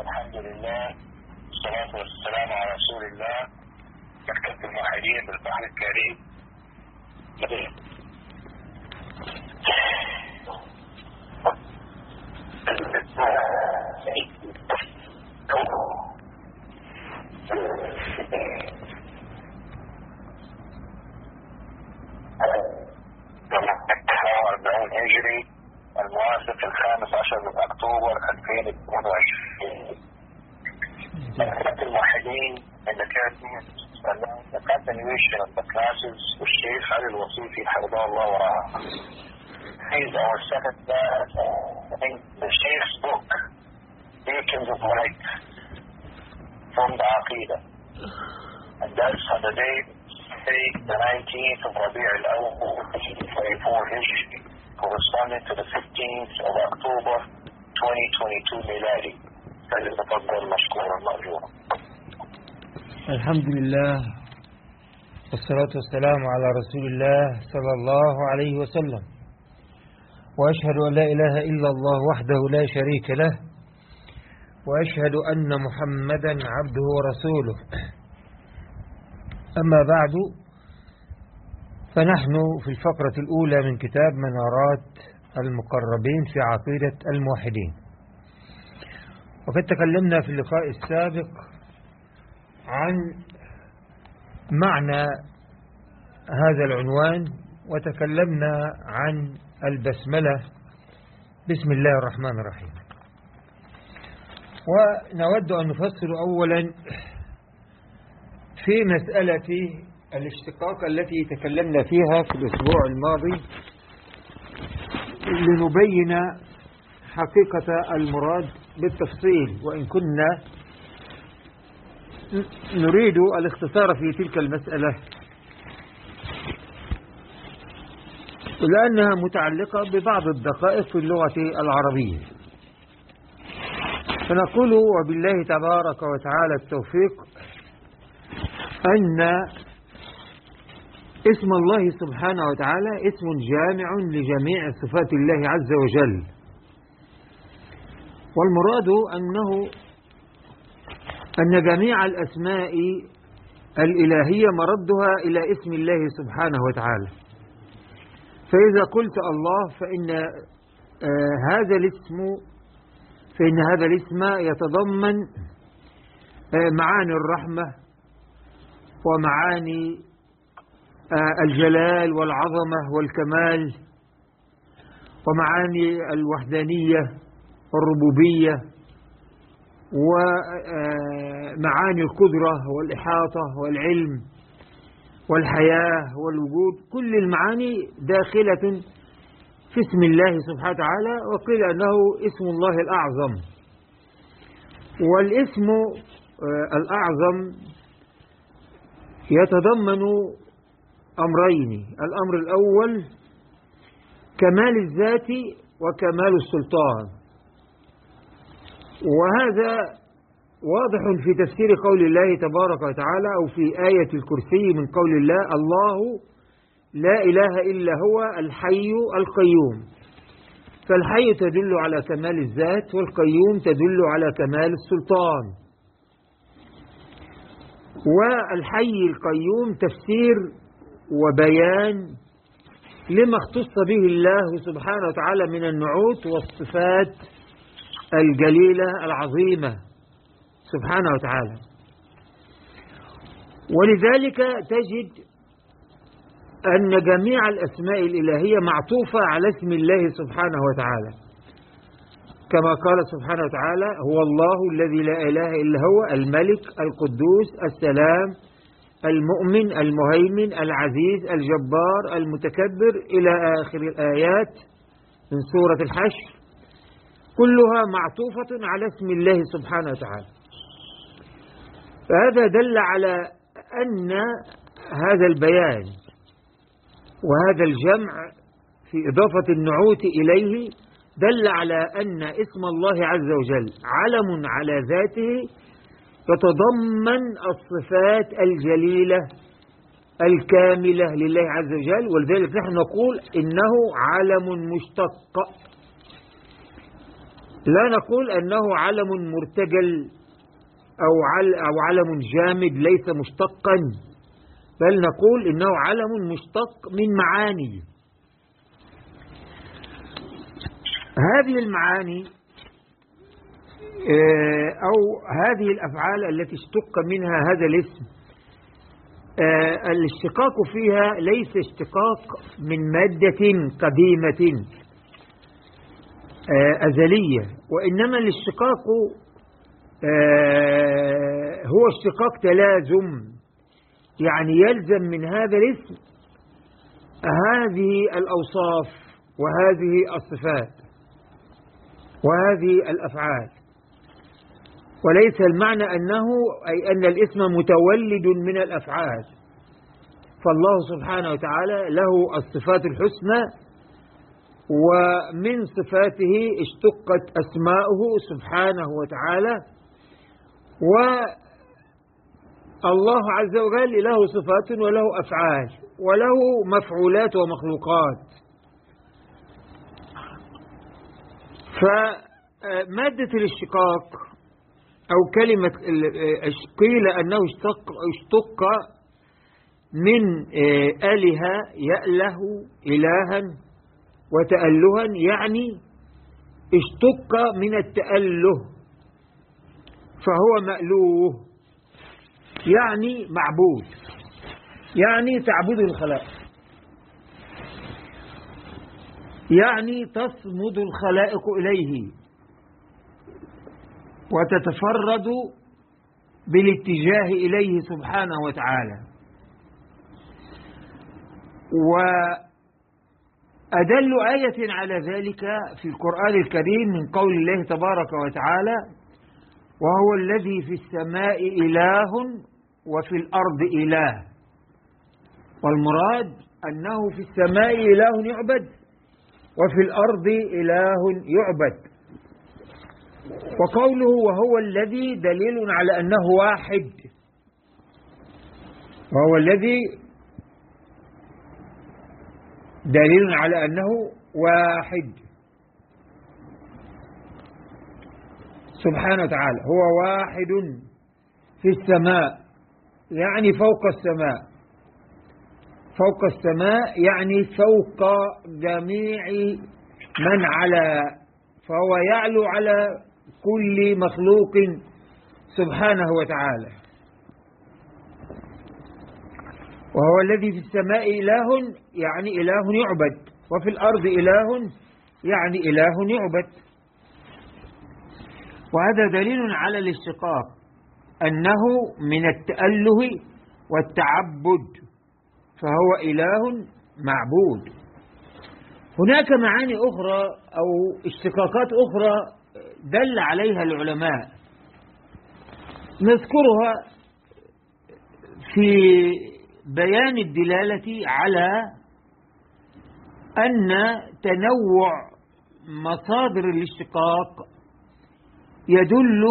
الحمد لله والصلاة والسلام على رسول الله مكتبة الموحدين بالبحر الكريم. هجري. الموافق الخامس عشر من اكتوبر 2022 مكتبة الموحدين in the Caribbean the continuation of the classes والشيخ علي الوصيفي حفظه الله ورعاه. He's our second class. I think the Sheikh's book, Beacons of Light from the Aqidah. And that's on the day, the 19th of Rabi' al-Awwal, 24 Hijri, corresponding to the 15th of October, 2022 Miladi. فليتفضل مشكورا مأجورا. الحمد لله والصلاة والسلام على رسول الله صلى الله عليه وسلم وأشهد أن لا إله إلا الله وحده لا شريك له وأشهد أن محمدا عبده ورسوله أما بعد فنحن في الفقرة الأولى من كتاب منارات المقربين في عقيدة الموحدين. وقد تكلمنا في اللقاء السابق عن معنى هذا العنوان وتكلمنا عن البسملة. بسم الله الرحمن الرحيم. ونود أن نفصل أولا في مسألة الاشتقاق التي تكلمنا فيها في الأسبوع الماضي لنبين حقيقة المراد بالتفصيل وإن كنا نريد الاختصار في تلك المسألة. لأنها متعلقة ببعض الدقائق في اللغة العربية. فنقول وبالله تبارك وتعالى التوفيق أن اسم الله سبحانه وتعالى اسم جامع لجميع صفات الله عز وجل. والمراد أنه أن جميع الأسماء الإلهية مردها إلى اسم الله سبحانه وتعالى. فإذا قلت الله فإن آه هذا الاسم فإن هذا الاسم يتضمن آه معاني الرحمة ومعاني الجلال والعظمة والكمال ومعاني الوحدانية والربوبية ومعاني القدرة والإحاطة والعلم والحياة والوجود كل المعاني داخلة في اسم الله سبحانه وتعالى وقيل أنه اسم الله الأعظم. والاسم الأعظم يتضمن أمرين. الأمر الأول كمال الذات وكمال السلطان. وهذا واضح في تفسير قول الله تبارك وتعالى أو في آية الكرسي من قول الله الله لا إله إلا هو الحي القيوم. فالحي تدل على كمال الذات والقيوم تدل على كمال السلطان. والحي القيوم تفسير وبيان لما اختص به الله سبحانه وتعالى من النعوت والصفات الجليلة العظيمة سبحانه وتعالى. ولذلك تجد أن جميع الأسماء الإلهية معطوفة على اسم الله سبحانه وتعالى. كما قال سبحانه وتعالى هو الله الذي لا إله إلا هو الملك القدوس السلام المؤمن المهيمن العزيز الجبار المتكبر إلى آخر الآيات من سورة الحشر كلها معطوفة على اسم الله سبحانه وتعالى. فهذا دل على أن هذا البيان وهذا الجمع في إضافة النعوت إليه دل على أن اسم الله عز وجل علم على ذاته يتضمن الصفات الجليلة الكاملة لله عز وجل ولذلك نحن نقول إنه علم مشتق. لا نقول أنه علم مرتجل أو عل أو علم جامد ليس مشتقا بل نقول إنه علم مشتق من معاني. هذه المعاني أو هذه الأفعال التي اشتق منها هذا الاسم. آه، الاشتقاق فيها ليس اشتقاق من مادة قديمة آه، أزلية وإنما الاشتقاق هو اشتقاق تلازم. يعني يلزم من هذا الاسم هذه الأوصاف وهذه الصفات وهذه الأفعال. وليس المعنى أنه أي أن الاسم متولد من الأفعال. فالله سبحانه وتعالى له الصفات الحسنى ومن صفاته اشتقت أسماؤه سبحانه وتعالى. والله عز وجل له صفات وله أفعال وله مفعولات ومخلوقات. فمادة الاشتقاق أو كلمة قيل أنه اشتق, اشتق من آه، آلهة يأله إلها وتألها يعني اشتق من التأله فهو مألوه يعني معبود يعني تعبده الخلائق يعني تصمد الخلائق إليه. وتتفرد بالاتجاه إليه سبحانه وتعالى. وأدل آية على ذلك في القرآن الكريم من قول الله تبارك وتعالى وهو الذي في السماء إله وفي الأرض إله. والمراد أنه في السماء إله يعبد وفي الأرض إله يعبد. وقوله وهو الذي دليل على أنه واحد. وهو الذي دليل على أنه واحد. سبحانه وتعالى هو واحد في السماء يعني فوق السماء. فوق السماء يعني فوق جميع من على فهو يعلو على كل مخلوق سبحانه وتعالى. وهو الذي في السماء إله يعني إله يعبد. وفي الأرض إله يعني إله يعبد. وهذا دليل على الاشتقاق أنه من التأله والتعبد فهو إله معبود. هناك معاني أخرى أو اشتقاقات أخرى دل عليها العلماء. نذكرها في بيان الدلالة على أن تنوع مصادر الاشتقاق يدل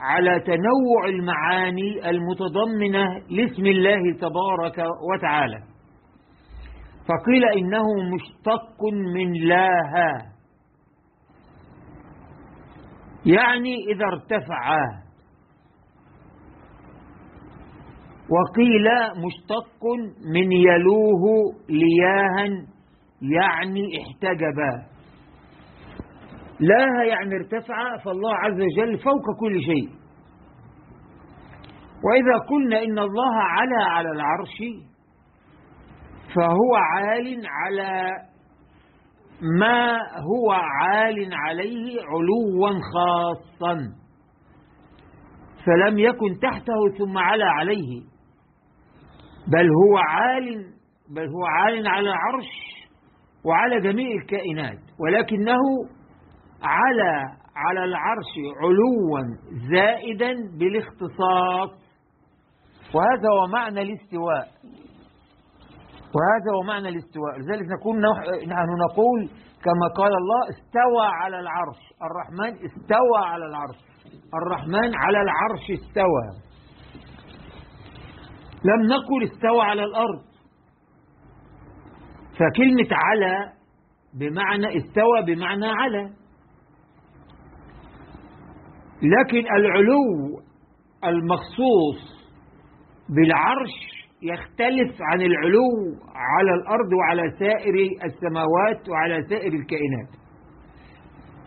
على تنوع المعاني المتضمنة لاسم الله تبارك وتعالى. فقيل إنه مشتق من لاها. يعني إذا ارتفع وقيل مشتق من يلوه لياها يعني احتجبا لاها يعني ارتفع فالله عز وجل فوق كل شيء. وإذا قلنا إن الله علا على العرش فهو عال على ما هو عال عليه علوا خاصا. فلم يكن تحته ثم علا عليه. بل هو عال بل هو عال على العرش وعلى جميع الكائنات. ولكنه على على العرش علوا زائدا بالاختصاص. وهذا هو معنى الاستواء. وهذا هو معنى الاستواء. لذلك نكون نحن نقول كما قال الله استوى على العرش. الرحمن استوى على العرش. الرحمن على العرش استوى. لم نقل استوى على الأرض. فكلمة على بمعنى استوى بمعنى على. لكن العلو المخصوص بالعرش يختلف عن العلو على الأرض وعلى سائر السماوات وعلى سائر الكائنات.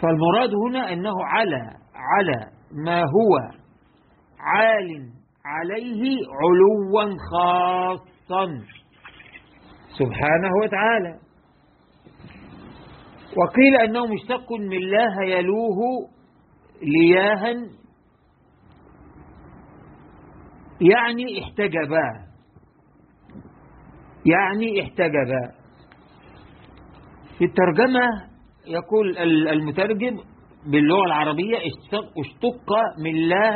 فالمراد هنا أنه على على ما هو عال عليه علوا خاصا. سبحانه وتعالى. وقيل أنه مشتق من الله يلوه لياها يعني احتجبا يعني احتجبا في الترجمة يقول المترجم باللغة العربية اشتق من الله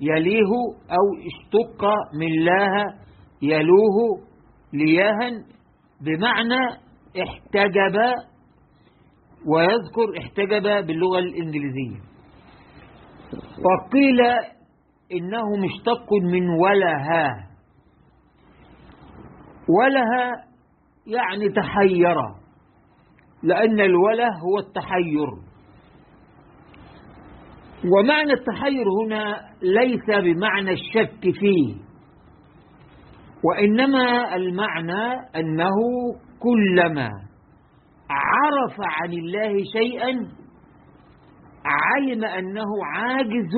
يليه أو اشتق من الله يلوه لياها بمعنى احتجب ويذكر احتجب باللغة الإنجليزية. وقيل إنه مشتق من ولها. ولها يعني تحير لأن الوله هو التحير. ومعنى التحير هنا ليس بمعنى الشك فيه وإنما المعنى أنه كلما عرف عن الله شيئا علم أنه عاجز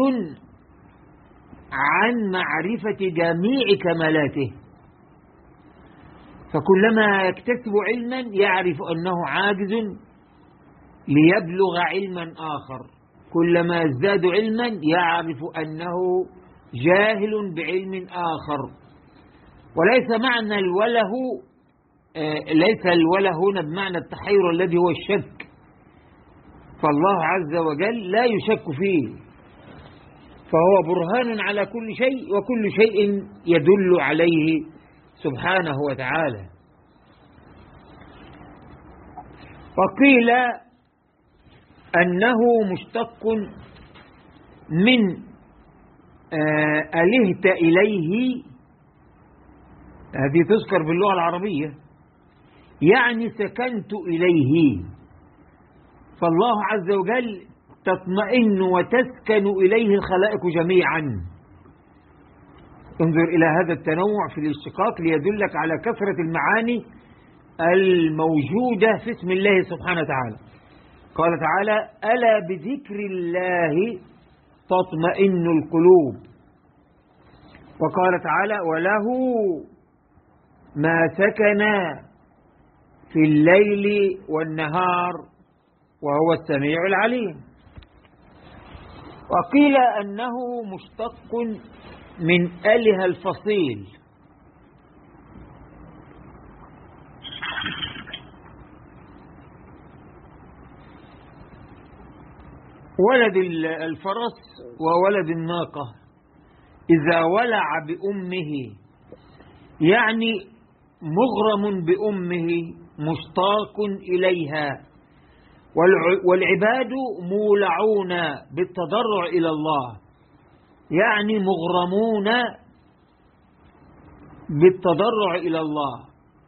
عن معرفة جميع كمالاته. فكلما يكتسب علما يعرف أنه عاجز ليبلغ علما آخر. كلما يزداد علما يعرف أنه جاهل بعلم آخر. وليس معنى الوله ليس الوله هنا بمعنى التحير الذي هو الشك. فالله عز وجل لا يشك فيه. فهو برهان على كل شيء وكل شيء يدل عليه. سبحانه وتعالى. وقيل أنه مشتق من ألهت إليه هذه تذكر باللغة العربية يعني سكنت إليه. فالله عز وجل تطمئن وتسكن إليه الخلائق جميعا. انظر إلى هذا التنوع في الاشتقاق ليدلك على كثرة المعاني الموجودة في اسم الله سبحانه وتعالى. قال تعالى ألا بذكر الله تطمئن القلوب. وقال تعالى وله ما سكن في الليل والنهار وهو السميع العليم. وقيل أنه مشتق من أله الفصيل. ولد الفرس وولد الناقة. إذا ولع بأمه يعني مغرم بأمه مشتاق إليها. والعباد مولعون بالتضرع إلى الله. يعني مغرمون بالتضرع إلى الله.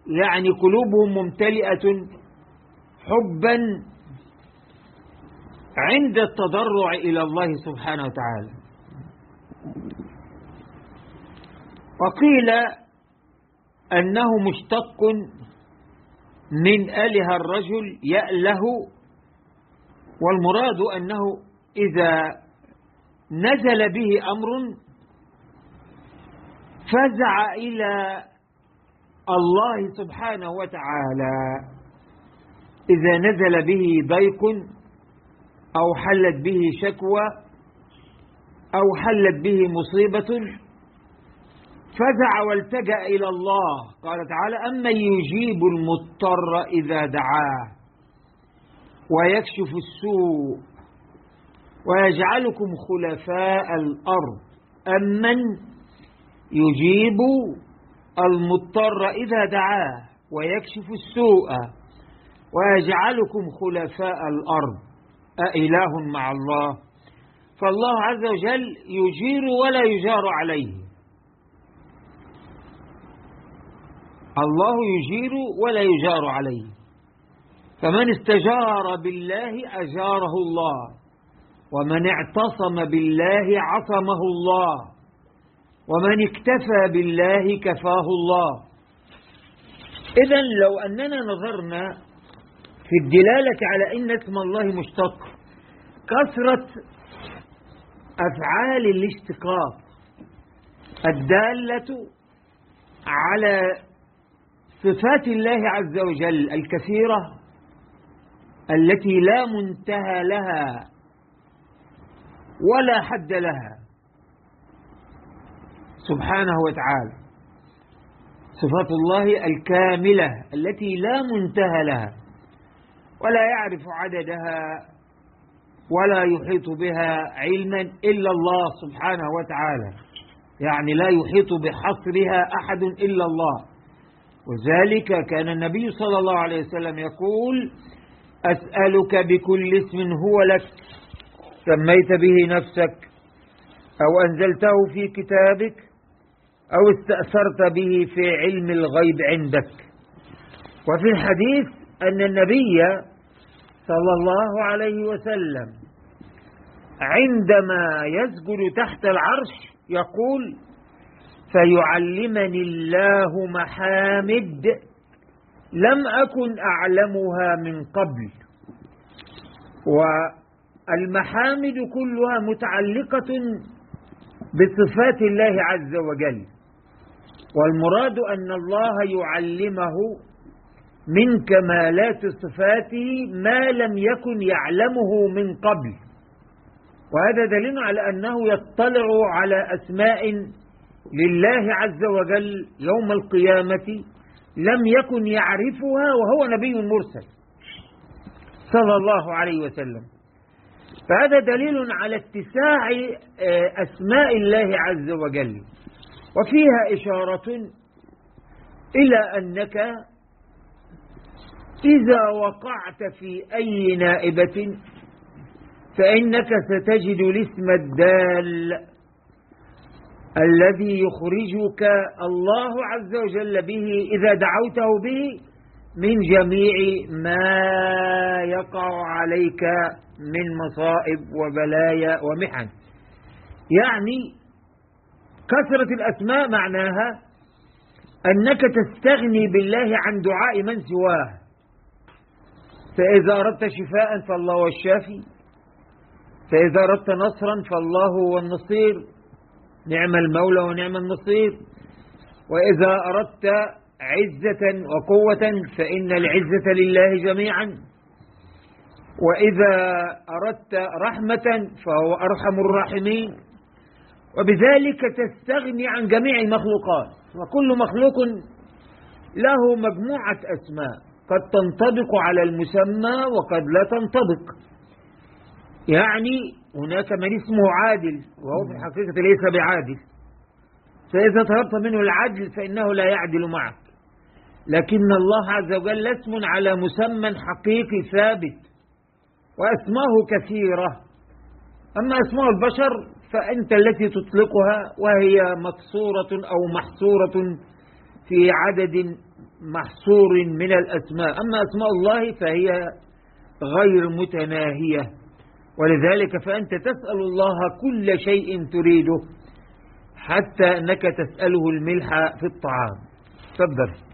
يعني قلوبهم ممتلئة حبا عند التضرع إلى الله سبحانه وتعالى. وقيل أنه مشتق من أله الرجل يأله والمراد أنه إذا نزل به أمر فزع إلى الله سبحانه وتعالى. إذا نزل به ضيق أو حلت به شكوى أو حلت به مصيبة فزع والتجأ إلى الله. قال تعالى أما يجيب المضطر إذا دعاه ويكشف السوء ويجعلكم خلفاء الأرض. أمن يجيب المضطر إذا دعاه ويكشف السوء. ويجعلكم خلفاء الأرض. أإله مع الله. فالله عز وجل يجير ولا يجار عليه. الله يجير ولا يجار عليه. فمن استجار بالله أجاره الله. ومن اعتصم بالله عصمه الله. ومن اكتفى بالله كفاه الله. إذا لو أننا نظرنا في الدلالة على أن اسم الله مشتق كثرة أفعال الاشتقاق الدالة على صفات الله عز وجل الكثيرة التي لا منتهى لها. ولا حد لها. سبحانه وتعالى. صفات الله الكاملة التي لا منتهى لها. ولا يعرف عددها ولا يحيط بها علما إلا الله سبحانه وتعالى. يعني لا يحيط بحصرها أحد إلا الله. وذلك كان النبي صلى الله عليه وسلم يقول أسألك بكل اسم هو لك. سميت به نفسك أو أنزلته في كتابك أو استأثرت به في علم الغيب عندك. وفي الحديث أن النبي صلى الله عليه وسلم عندما يسجد تحت العرش يقول فيعلمني الله محامد لم أكن أعلمها من قبل. والمحامد كلها متعلقة بصفات الله عز وجل. والمراد أن الله يعلمه من كمالات صفاته ما لم يكن يعلمه من قبل. وهذا دليل على أنه يطلع على أسماء لله عز وجل يوم القيامة لم يكن يعرفها وهو نبي مرسل صلى الله عليه وسلم. فهذا دليل على اتساع أسماء الله عز وجل. وفيها إشارة إلى أنك إذا وقعت في أي نائبة فإنك ستجد الاسم الدال الذي يخرجك الله عز وجل به إذا دعوته به. من جميع ما يقع عليك من مصائب وبلايا ومحن. يعني كثرة الأسماء معناها أنك تستغني بالله عن دعاء من سواه. فإذا أردت شفاء فالله هو الشافي فإذا أردت نصرا فالله هو النصير. نعم المولى ونعم النصير. وإذا أردت عزة وقوة فإن العزة لله جميعا. وإذا أردت رحمة فهو أرحم الراحمين. وبذلك تستغني عن جميع المخلوقات. وكل مخلوق له مجموعة أسماء. قد تنطبق على المسمى وقد لا تنطبق. يعني هناك من اسمه عادل وهو في الحقيقة ليس بعادل. فإذا طلبت منه العدل فإنه لا يعدل معك لكن الله عز وجل اسم على مسمى حقيقي ثابت وأسماه كثيرة. أما أسماء البشر فأنت التي تطلقها وهي مقصورة أو محصورة في عدد محصور من الأسماء. أما أسماء الله فهي غير متناهية. ولذلك فأنت تسأل الله كل شيء تريده حتى أنك تسأله الملح في الطعام. تفضل.